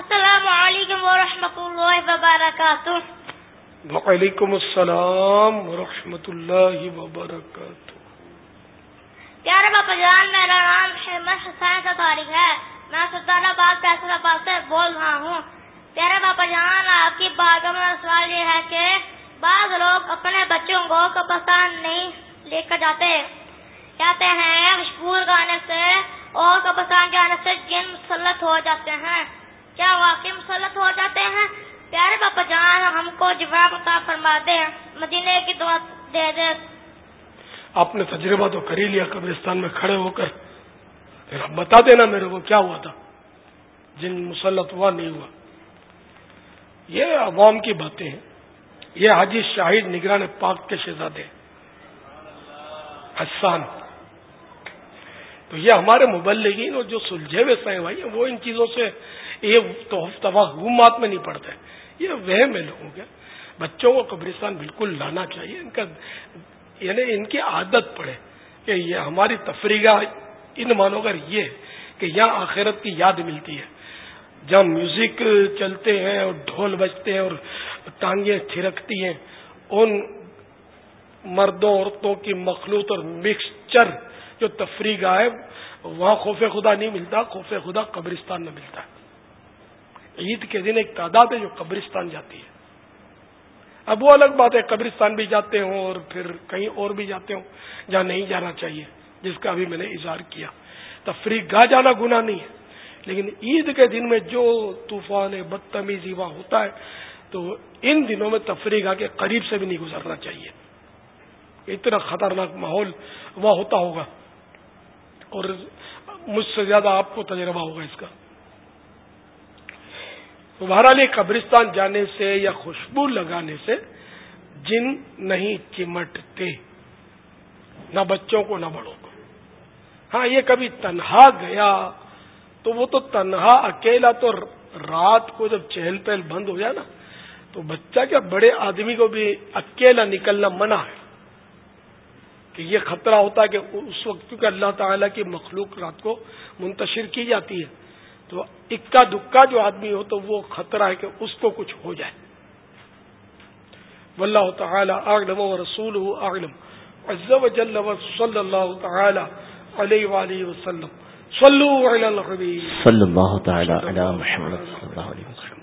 السلام علیکم ورحمۃ اللہ وبرکاتہ. وعلیکم السلام ورحمۃ اللہ وبرکاتہ. پیارے باپا جان میرا نام شیمت حسین تاریخ ہے. میں سلطان آباد فیصلہ آباد سے بول رہا ہوں. پیارے باپا جان آپ کی بات میں سوال یہ ہے کہ بعض لوگ اپنے بچوں کو پسند نہیں لے کر جاتے. کہتے ہیں مشہور گانے سے اور قبرستان جانے سے جن مسلط ہو جاتے ہیں. کیا واقعی مسلط ہو جاتے ہیں؟ پیارے باپا جان، ہم کو جواب عطا فرما دے مدینے کی دعا دے دے۔ آپ نے تجربہ تو کر ہی لیا، قبرستان میں کھڑے ہو کر۔ پھر آپ بتا دینا میرے کو کیا ہوا تھا؟ جن مسلط ہوا، نہیں ہوا۔ یہ عوام کی باتیں ہیں۔ یہ حاجی شاہد نگران پاک کے شہزادے۔ حسان۔ تو یہ ہمارے مبلغین اور جو سلجھے ہوئے سائیں بھائی وہ ان چیزوں سے یہ توہمات میں نہیں پڑتے یہ وہم ہے لوگوں کے۔ بچوں کو قبرستان بالکل لانا چاہیے۔ ان کا یعنی ان کی عادت پڑے کہ یہ ہماری تفریح ان مانو کر یہ کہ یہاں آخرت کی یاد ملتی ہے۔ جب میوزک چلتے ہیں اور ڈھول بجتے ہیں اور ٹانگیں تھرکتی ہیں، ان مردوں، عورتوں کی مخلوط اور مکسچر جو تفریح گاہ ہے، وہاں خوف خدا نہیں ملتا، خوف خدا قبرستان میں ملتا ہے۔ عید کے دن ایک تعداد ہے جو قبرستان جاتی ہے۔ اب وہ الگ بات ہے، قبرستان بھی جاتے ہوں اور پھر کہیں اور بھی جاتے ہوں، جہاں نہیں جانا چاہیے، جس کا بھی میں نے اظہار کیا۔ تفریح گاہ جانا گنا نہیں ہے، لیکن عید کے دن میں جو طوفان، بدتمیزی وہاں ہوتا ہے، تو ان دنوں میں تفریح گاہ کے قریب سے بھی نہیں گزرنا چاہیے۔ اتنا خطرناک ماحول وہاں ہوتا ہوگا اور مجھ سے زیادہ آپ کو تجربہ ہوگا اس کا۔ تو بہرحال یہ قبرستان جانے سے یا خوشبو لگانے سے جن نہیں چمٹتے، نہ بچوں کو، نہ بڑوں کو۔ ہاں یہ کبھی تنہا گیا تو وہ تو تنہا اکیلا تو رات کو جب چہل پہل بند ہو جائے نا تو بچہ کیا بڑے آدمی کو بھی اکیلا نکلنا منع ہے؟ کہ یہ خطرہ ہوتا ہے کہ اس وقت کیونکہ اللہ تعالی کی مخلوق رات کو منتشر کی جاتی ہے۔ تو اکا دکا جو آدمی ہو تو وہ خطرہ ہے کہ اس کو کچھ ہو جائے۔ واللہ تعالی اعلم و رسول اعلم۔ عز و جل و صلی اللہ تعالی علیہ وآلہ وسلم۔ صلو علی الحبیب۔ صلی اللہ تعالی علی محمد صلی اللہ علیہ وسلم۔